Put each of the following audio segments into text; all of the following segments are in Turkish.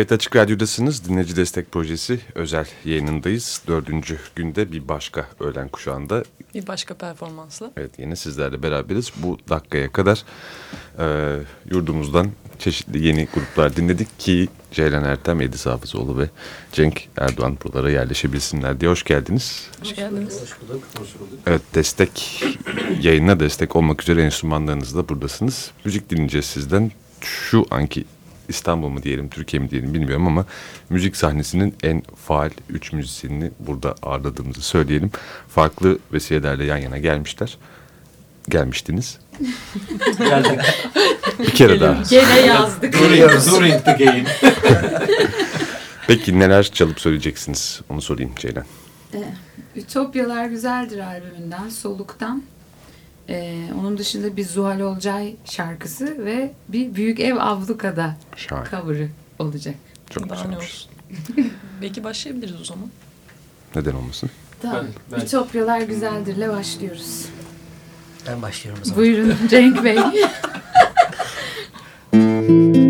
Evet Açık Radyo'dasınız. Dinleyici Destek Projesi özel yayınındayız. Dördüncü günde bir başka öğlen kuşağında. Bir başka performansla. Evet yine sizlerle beraberiz. Bu dakikaya kadar e, yurdumuzdan çeşitli yeni gruplar dinledik ki Ceylan Ertem, Edis Hafızoğlu ve Cenk Erdoğan buralara yerleşebilsinler diye hoş geldiniz. Hoş geldiniz. Hoş bulduk, hoş bulduk. Evet destek yayına destek olmak üzere enstrümanlarınızla buradasınız. Müzik dinleyeceğiz sizden. Şu anki İstanbul mu diyelim, Türkiye mi diyelim bilmiyorum ama müzik sahnesinin en faal üç müzisyenini burada ağırladığımızı söyleyelim. Farklı vesilelerle yan yana gelmişler. Gelmiştiniz. Geldik. Bir kere daha. Gene yazdık. During, during the game. Peki neler çalıp söyleyeceksiniz? Onu sorayım Ceylan. Ütopyalar Güzeldir albümünden, Soluk'tan. Ee, onun dışında bir Zuhal Olcay şarkısı ve bir Büyük Ev Avluka'da Şahane. cover'ı olacak. Çok Daha ne güzelmiş. olsun. Belki başlayabiliriz o zaman. Neden olmasın? Tamam. Ben- ben- Ütopyalar Güzeldir'le başlıyoruz. Ben başlıyorum o zaman. Buyurun Cenk Bey.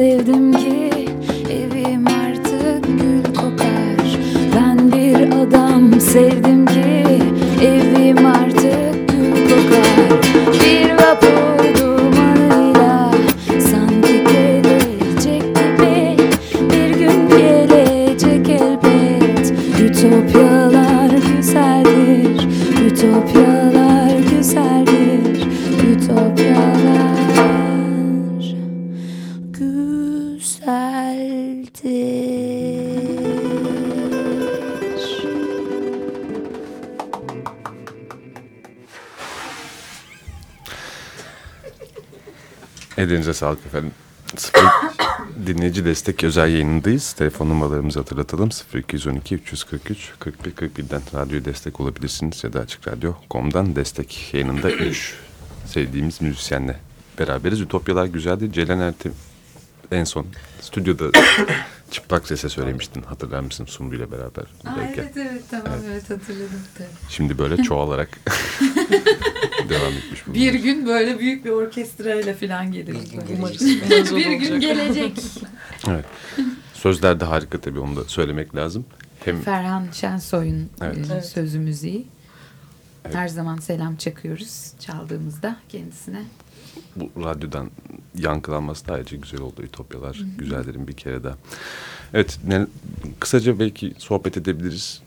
sevdim sağlık efendim. Dinleyici destek özel yayınındayız. Telefon numaralarımızı hatırlatalım. 0212 343 41 41'den radyo destek olabilirsiniz ya da Açık Radyo.com'dan destek yayınında 3 sevdiğimiz müzisyenle beraberiz. Ütopyalar güzeldi. Ceylan Ertem en son stüdyoda çıplak sese söylemiştin. Hatırlar mısın Sumru ile beraber? Aa, evet evet tamam evet, hatırladım. tabii. Şimdi böyle çoğalarak devam etmiş. bu. Bir gün böyle büyük bir orkestrayla falan geliriz. Umarız. Bir gün gelecek. Evet. Sözler de harika tabii onu da söylemek lazım. Hem Ferhan Şensoy'un Evet. e, Evet. sözü müziği. Evet. Her zaman selam çakıyoruz çaldığımızda kendisine. bu radyodan yankılanması da ayrıca güzel oldu. Ütopyalar güzellerin bir kere daha. Evet, ne, kısaca belki sohbet edebiliriz.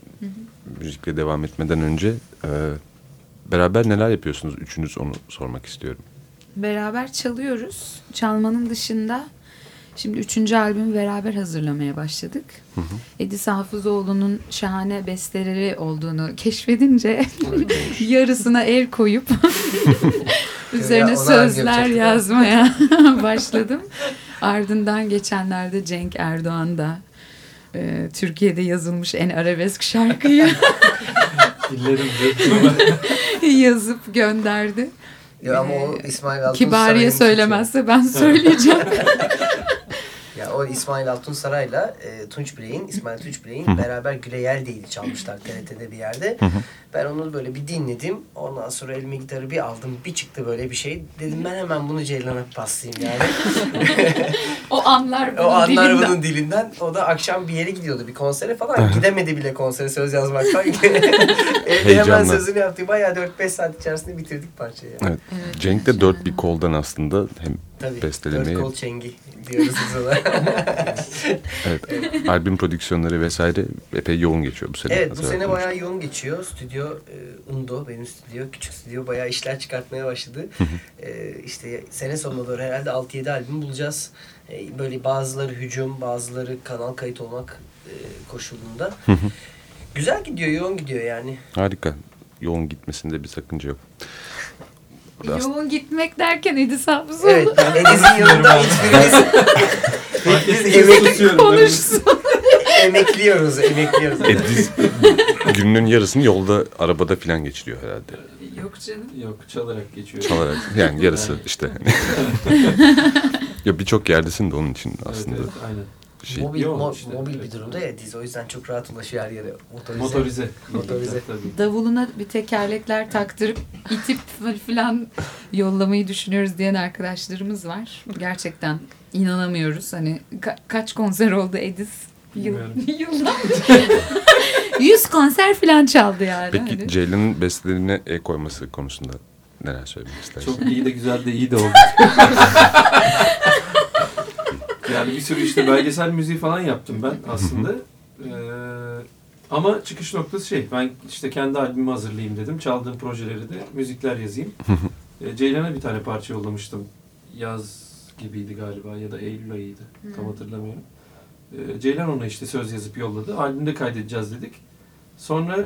Müzikle devam etmeden önce. Ee, beraber neler yapıyorsunuz? Üçünüz onu sormak istiyorum. Beraber çalıyoruz. Çalmanın dışında şimdi üçüncü albümü beraber hazırlamaya başladık. Edis Hafızoğlu'nun şahane besteleri olduğunu keşfedince yarısına el koyup üzerine sözler yazmaya başladım. Ardından geçenlerde Cenk Erdoğan da e, Türkiye'de yazılmış en arabesk şarkıyı Dillerim. yazıp gönderdi. Ya ama o İsmail Altun Kibariye söylemezse ben söyleyeceğim. O İsmail Altun Saray'la e, Tunç Bilek'in, İsmail Tunç Bilek'in beraber Güle Yelde'yi çalmışlar TRT'de bir yerde. Ben onu böyle bir dinledim. Ondan sonra elime gitarı bir aldım. Bir çıktı böyle bir şey. Dedim ben hemen bunu Ceylan'a paslayayım yani. o anlar bunun o anlar dilinden. bunun dilinden. O da akşam bir yere gidiyordu bir konsere falan. Gidemedi bile konsere söz yazmaktan. Evde hemen Heyecanla. sözünü yaptı. Bayağı 4-5 saat içerisinde bitirdik parçayı. Yani. Evet. Evet, Cenk de dört bir koldan aslında hem Tabii. Bestelemeyi- Dört kol çengi diyoruz biz ona. evet, albüm prodüksiyonları vesaire epey yoğun geçiyor bu sene. Evet bu sene bayağı yoğun geçiyor. Stüdyo e, Undo benim stüdyo. Küçük stüdyo bayağı işler çıkartmaya başladı. e, işte sene sonuna doğru herhalde 6-7 albüm bulacağız. E, böyle bazıları hücum, bazıları kanal kayıt olmak e, koşulunda. Güzel gidiyor, yoğun gidiyor yani. Harika. Yoğun gitmesinde bir sakınca yok. Yoğun gitmek derken Edis Hafızoğlu Evet, Ediz'in yanında hiçbirimiz biz emek, konuşsun. emekliyoruz, emekliyoruz. Ediz gününün yarısını yolda arabada falan geçiriyor herhalde. Yok canım. Yok çalarak geçiyor. Çalarak yani yarısı işte. ya birçok yerdesin de onun için aslında. Evet, evet, aynen. Şey, Mobil, Yoğun mo- işte, mobil evet. bir durumda ya Ediz o yüzden çok rahat ulaşıyor her yere. Motorize. Motorize. Motorize. Tabii. Davuluna bir tekerlekler taktırıp itip falan yollamayı düşünüyoruz diyen arkadaşlarımız var. Gerçekten inanamıyoruz. Hani ka- kaç konser oldu Edis? Yıl, yıllar. 100 konser falan çaldı yani. Peki Hani. Ceylan'ın bestelerine el koyması konusunda neler söylemek istersin? Çok iyi de güzel de iyi de oldu. yani bir sürü işte belgesel müziği falan yaptım ben aslında. Ee, ama çıkış noktası şey, ben işte kendi albümümü hazırlayayım dedim. Çaldığım projeleri de müzikler yazayım. Ee, Ceylan'a bir tane parça yollamıştım. Yaz gibiydi galiba ya da Eylül ayıydı. Tam hatırlamıyorum. Ee, Ceylan ona işte söz yazıp yolladı. Albümde kaydedeceğiz dedik. Sonra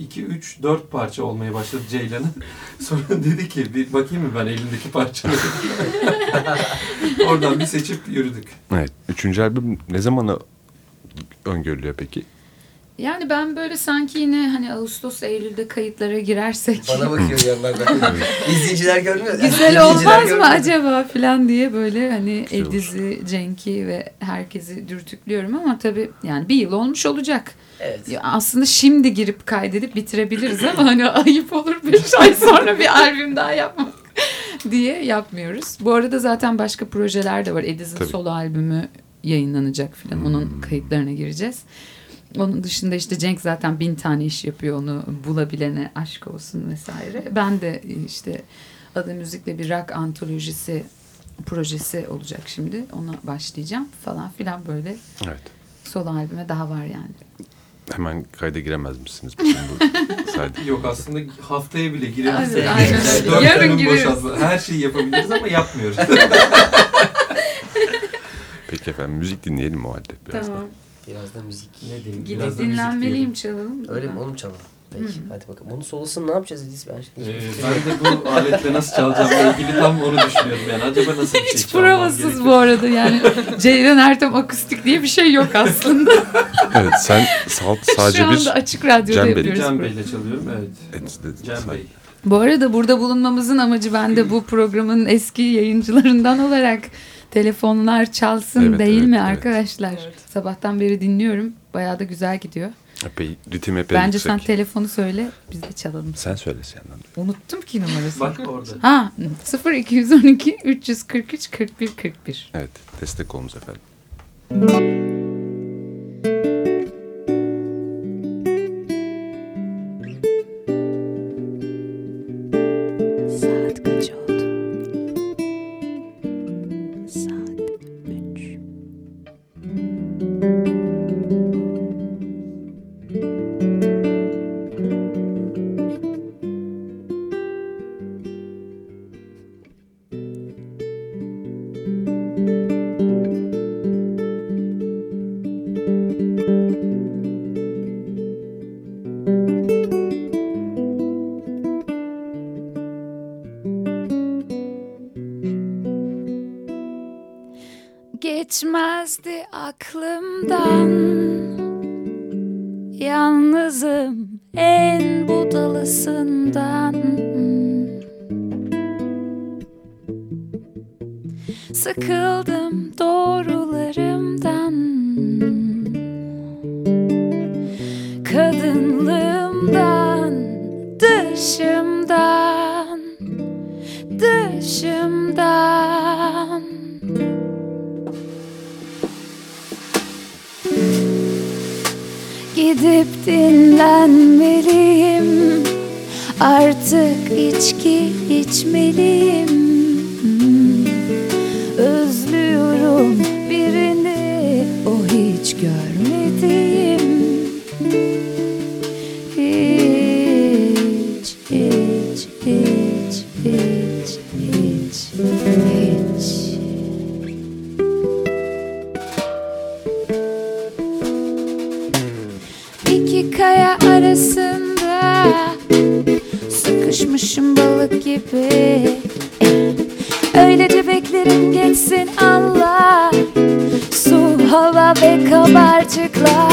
2, 3, 4 parça olmaya başladı Ceylan'ın. Sonra dedi ki bir bakayım mı ben elimdeki parçaları. Oradan bir seçip yürüdük. Evet. Üçüncü albüm ne zamana öngörülüyor peki? Yani ben böyle sanki yine hani Ağustos Eylül'de kayıtlara girersek Bana bakıyor yanlardan. İzleyiciler görmüyor. güzel olmaz mı acaba falan diye böyle hani Güzel olur. Ediz'i, Cenk'i ve herkesi dürtüklüyorum ama tabii yani bir yıl olmuş olacak. Evet. Ya aslında şimdi girip kaydedip bitirebiliriz ama hani ayıp olur bir ay sonra bir albüm daha yapmak diye yapmıyoruz. Bu arada zaten başka projeler de var. Ediz'in Tabii. solo albümü yayınlanacak filan. Onun kayıtlarına gireceğiz. Onun dışında işte Cenk zaten bin tane iş yapıyor onu bulabilene aşk olsun vesaire. Ben de işte Adı Müzik'le bir rock antolojisi projesi olacak şimdi. Ona başlayacağım falan filan böyle Evet. solo albüme daha var yani. Hemen kayda giremez misiniz? Bütün bu saydı. Yok aslında haftaya bile gireriz. Aynen, aynen öyle. Dört Yarın dönüm gireriz. boşaltma. Her şeyi yapabiliriz ama yapmıyoruz. Peki efendim müzik dinleyelim o halde biraz Tamam. Biraz da müzik. ne diyeyim? Gidip biraz da müzik dinlenmeliyim çalalım. Öyle mi? Onu mu çalalım? Peki hadi bakalım. Bunun solosunu ne yapacağız Ediz? Ben diyelim. Ee, ben de bu aletle nasıl çalacağımla ilgili tam onu düşünüyorum yani. Acaba nasıl bir şey Hiç provasız bu arada yani. Ceylan Ertem akustik diye bir şey yok aslında. Evet sen salt sadece Şu anda bir açık radyoda Cem Bey. yapıyoruz. Cem bunu. Bey'le çalıyorum evet. Evet, Cem Bey. Bu arada burada bulunmamızın amacı ben de bu programın eski yayıncılarından olarak telefonlar çalsın Evet, değil evet, mi evet. arkadaşlar? Evet. Sabahtan beri dinliyorum. Bayağı da güzel gidiyor. Epey, ritim epey Bence yüksek. sen telefonu söyle biz de çalalım. Sen söyle yandan. Unuttum ki numarasını. Bak orada. Ha 0212 343 41 41. Evet destek olunuz efendim. Kadınlığımdan Dışımdan Dışımdan. Gidip dinlenmeliyim. Artık içki içmeliyim geçsin Allah. Su, hava ve kabarcıklar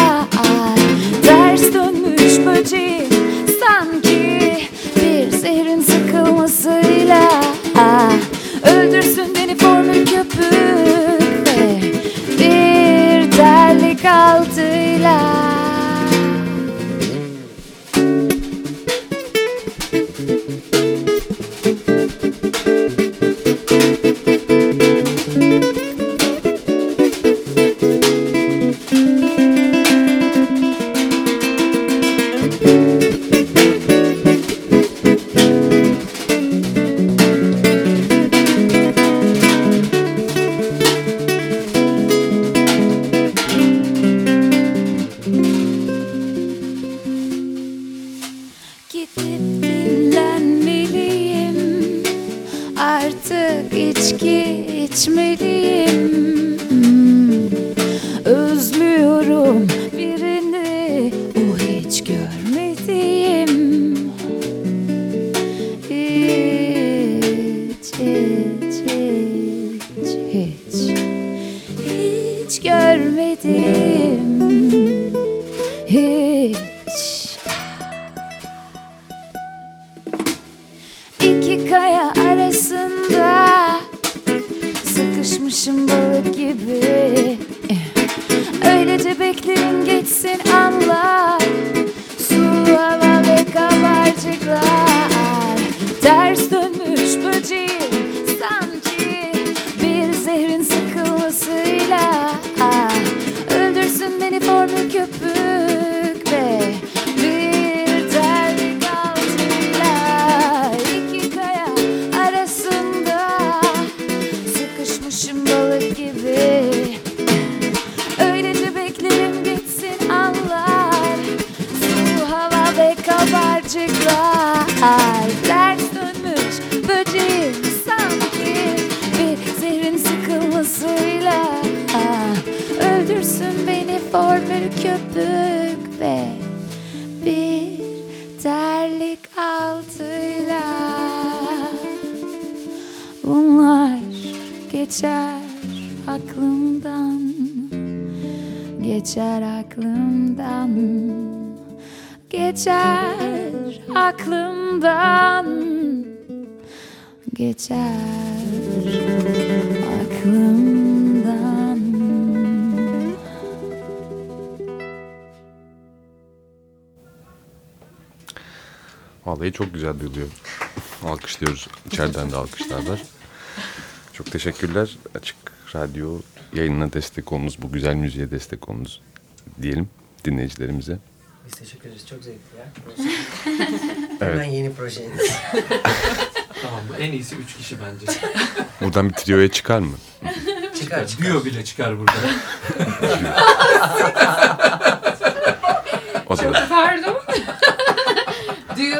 içki içmeliyim Vallahi çok güzel duyuluyor. Alkışlıyoruz. İçeriden de alkışlar var. Çok teşekkürler. Açık Radyo yayınına destek olunuz, bu güzel müziğe destek olunuz diyelim dinleyicilerimize. Biz teşekkür ederiz. Çok zevkli ya. Hemen yeni projeniz. Tamam bu en iyisi üç kişi bence. Buradan bir trioya çıkar mı? Çıkar çıkar. Duo bile çıkar burada. O da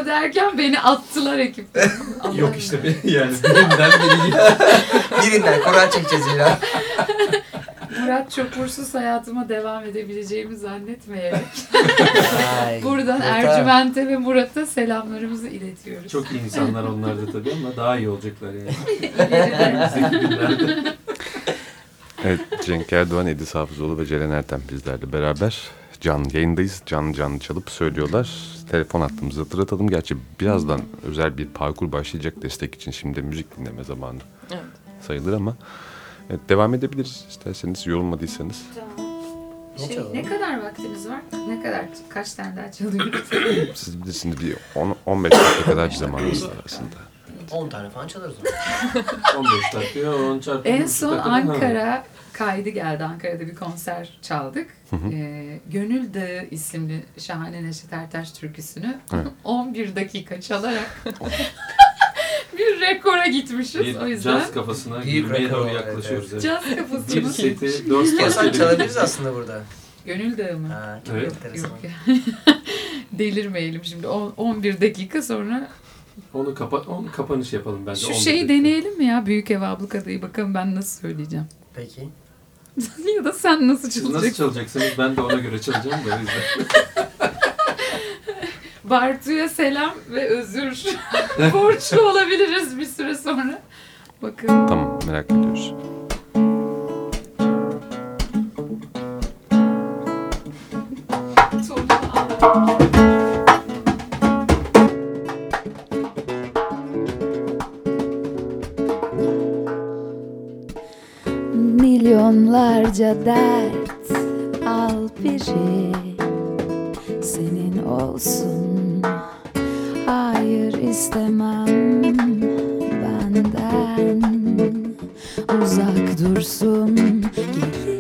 derken beni attılar ekipten. Yok işte bir- yani birinden biri Birinden Kur'an çekeceğiz ya. Murat Çopursuz hayatıma devam edebileceğimi zannetmeyerek. Ay, Buradan Murat. Ercüment'e ve Murat'a selamlarımızı iletiyoruz. Çok iyi insanlar onlar da tabii ama daha iyi olacaklar yani. Günlerde. Evet, Cenk Erdoğan, Edis Hafızoğlu ve Ceren Ertem bizlerle beraber canlı yayındayız. Canlı canlı çalıp söylüyorlar. Telefon hattımızı hatırlatalım. Gerçi birazdan özel bir parkur başlayacak destek için. Şimdi müzik dinleme zamanı Evet. sayılır ama evet, devam edebiliriz isterseniz yorulmadıysanız. Şey, ne kadar vaktimiz var? Ne kadar? Kaç tane daha çalıyoruz? Siz bilirsiniz bir 10, 15 dakika kadar bir zamanımız var aslında. 10 tane falan çalarız o zaman. 15 dakika 10 çarpı en son Ankara kaydı geldi. Ankara'da bir konser çaldık. Ee, Gönül Dağı isimli şahane Neşet Ertaş türküsünü Evet. 11 dakika çalarak bir rekora gitmişiz. Bir o yüzden caz kafasına girmeye doğru yaklaşıyoruz. Evet. caz Bir kafasını. seti 4 İstiyorsan parçayla çalabiliriz aslında burada. Gönül Dağı mı? Ha, Evet. Yok ya. Delirmeyelim şimdi. On- 11 dakika sonra Onu, kapa onu kapanış yapalım bence. şu 11 şeyi deneyelim mi ya? Büyük Ev Ablukada'yı bakalım ben nasıl söyleyeceğim. Peki. ya da sen nasıl Siz nasıl çalacaksın? çalacaksınız? Ben de ona göre çalacağım da o yüzden. Bartu'ya selam ve özür borçlu olabiliriz bir süre sonra. Bakalım. Tamam merak ediyoruz. Sonunu Milyonlarca dert al biri. Senin olsun Hayır istemem benden. Uzak dursun gelir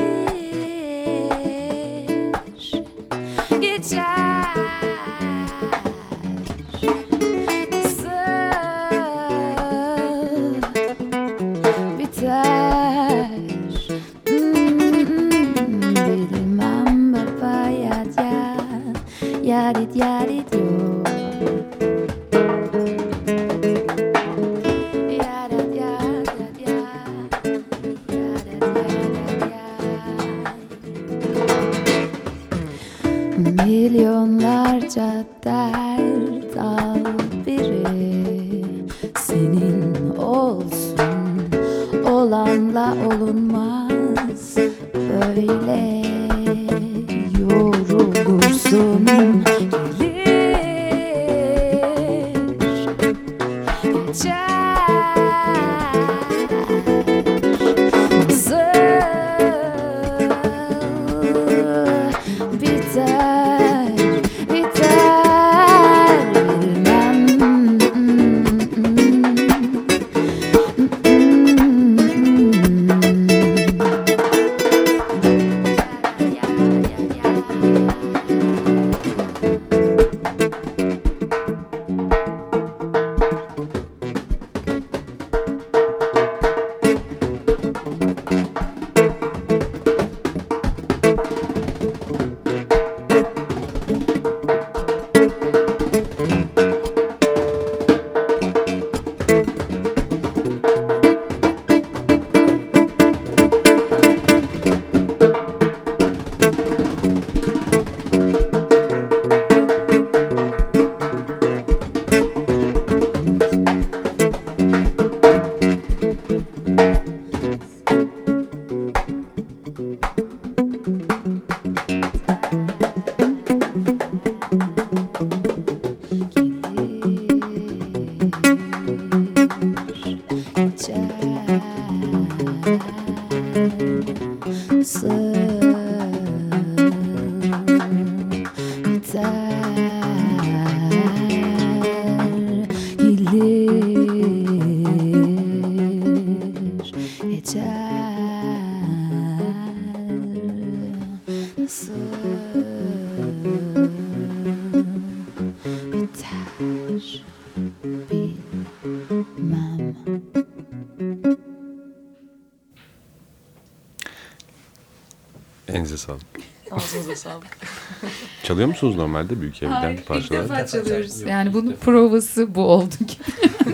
Ağzınıza sağlık. Çalıyor musunuz normalde büyük evden Hayır, ilk parçalar? defa çalıyoruz. Yani ilk bunun provası bu oldu ki.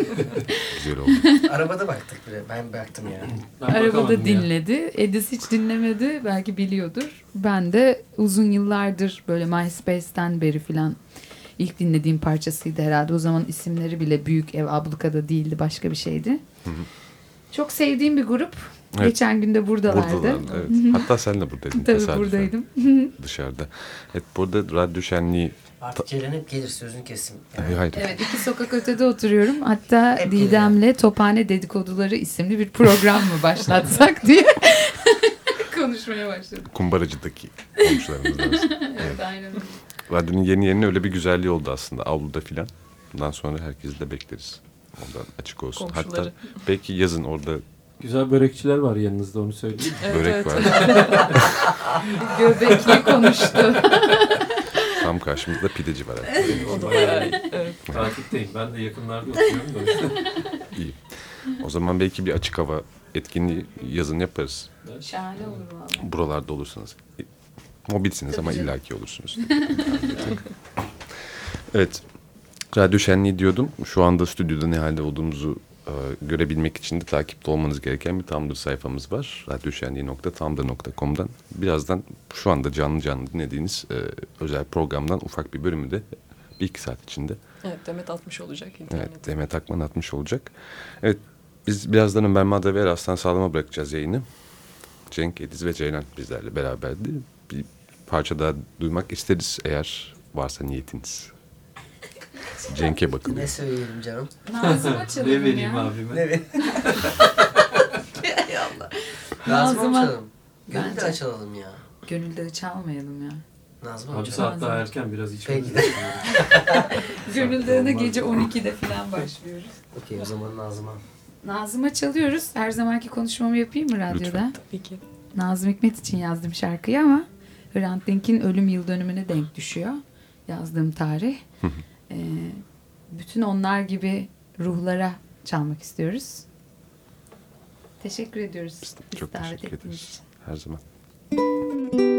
Güzel oldu. Arabada baktık bile. Ben baktım yani. Ben Arabada ya. dinledi. Edis hiç dinlemedi. Belki biliyordur. Ben de uzun yıllardır böyle MySpace'ten beri filan ilk dinlediğim parçasıydı herhalde. O zaman isimleri bile Büyük Ev Ablukada değildi. Başka bir şeydi. Çok sevdiğim bir grup. Evet. Geçen gün de buradalardı. Buradalardı, evet. Hatta sen de buradaydın. Tabii tesadüfen, buradaydım. Dışarıda. Evet burada radyo şenliği... Hep gelir sözünü kesim. Hayır, hayır. Evet iki sokak ötede oturuyorum. Hatta Hep Didem'le Tophane Dedikoduları isimli bir program mı başlatsak diye konuşmaya başladık. Kumbaracı'daki komşularımızdan. Evet aynen öyle. Radyonun yeni yeni öyle bir güzelliği oldu aslında avluda filan. Bundan sonra herkesi de bekleriz. Ondan açık olsun. Komşuları. Hatta belki yazın orada Güzel börekçiler var yanınızda onu söyleyeyim. Evet, börek evet. var. Göbekli konuştu. Tam karşımızda pideci var. iyi. Evet. Takipteyim. Ben de yakınlarda oturuyorum da. İyi. O zaman belki bir açık hava etkinliği yazın yaparız. Şahane olur valla. Buralarda olursanız. Mobilsiniz ama canım. illaki olursunuz. evet. Radyo şenliği diyordum. Şu anda stüdyoda ne halde olduğumuzu e, görebilmek için de takipte olmanız gereken bir Tumblr sayfamız var. radyoşenliği.tumblr.com'dan. Birazdan şu anda canlı canlı dinlediğiniz e, özel programdan ufak bir bölümü de bir iki saat içinde Evet Demet atmış olacak internete. Evet, Demet Akman atmış olacak. Evet, biz birazdan Ömer Madra ve Eraslan Sağlam'a bırakacağız yayını. Cenk, Ediz ve Ceylan bizlerle beraberdi. Bir parça daha duymak isteriz eğer varsa niyetiniz. Cenk'e Ne bakılıyor. söyleyelim canım? Nazım ne açalım vereyim ya. abime? Ne be? Hay Allah. Nazım açalım. Gönül de Bence. açalım ya. Gönülde çalmayalım ya. Nazım Abi açalım. saat daha erken biraz içmemiz Peki. Gönülde Olmaz. gece 12'de falan başlıyoruz. Okey o zaman Nazım'a. Nazım'a çalıyoruz. Her zamanki konuşmamı yapayım mı radyoda? Lütfen. Tabii ki. Nazım Hikmet için yazdım şarkıyı ama Hrant Dink'in ölüm yıl dönümüne denk düşüyor. Yazdığım tarih. Ee, bütün onlar gibi ruhlara çalmak istiyoruz. Teşekkür ediyoruz. Çok davet teşekkür ederiz. Her zaman. Düşüyor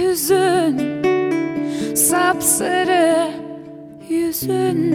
hüzün Sapsarı yüzün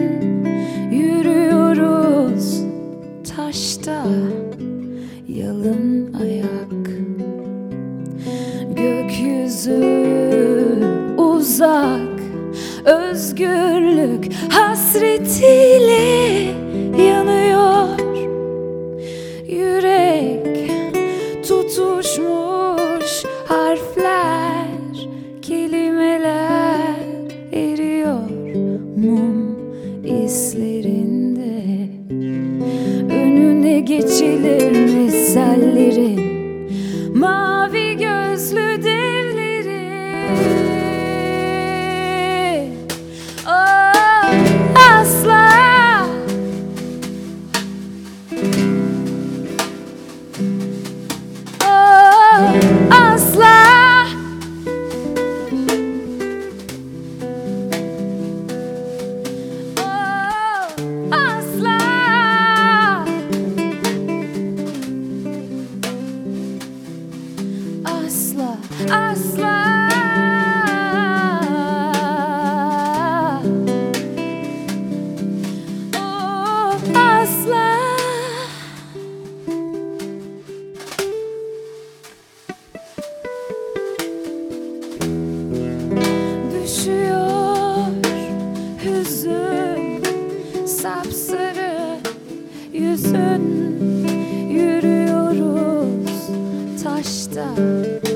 Stop.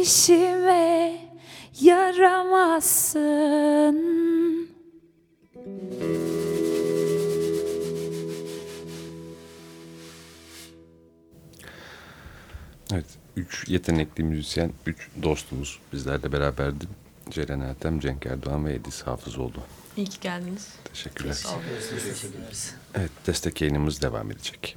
İşime yaramazsın Evet, üç yetenekli müzisyen, üç dostumuz bizlerle beraberdi. Ceren Ertem, Cenk Erdoğan ve Edis Hafızoğlu. İyi ki geldiniz. Teşekkürler. Teşekkür ederiz. Evet, destek yayınımız devam edecek.